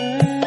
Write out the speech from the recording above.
Mm-hmm.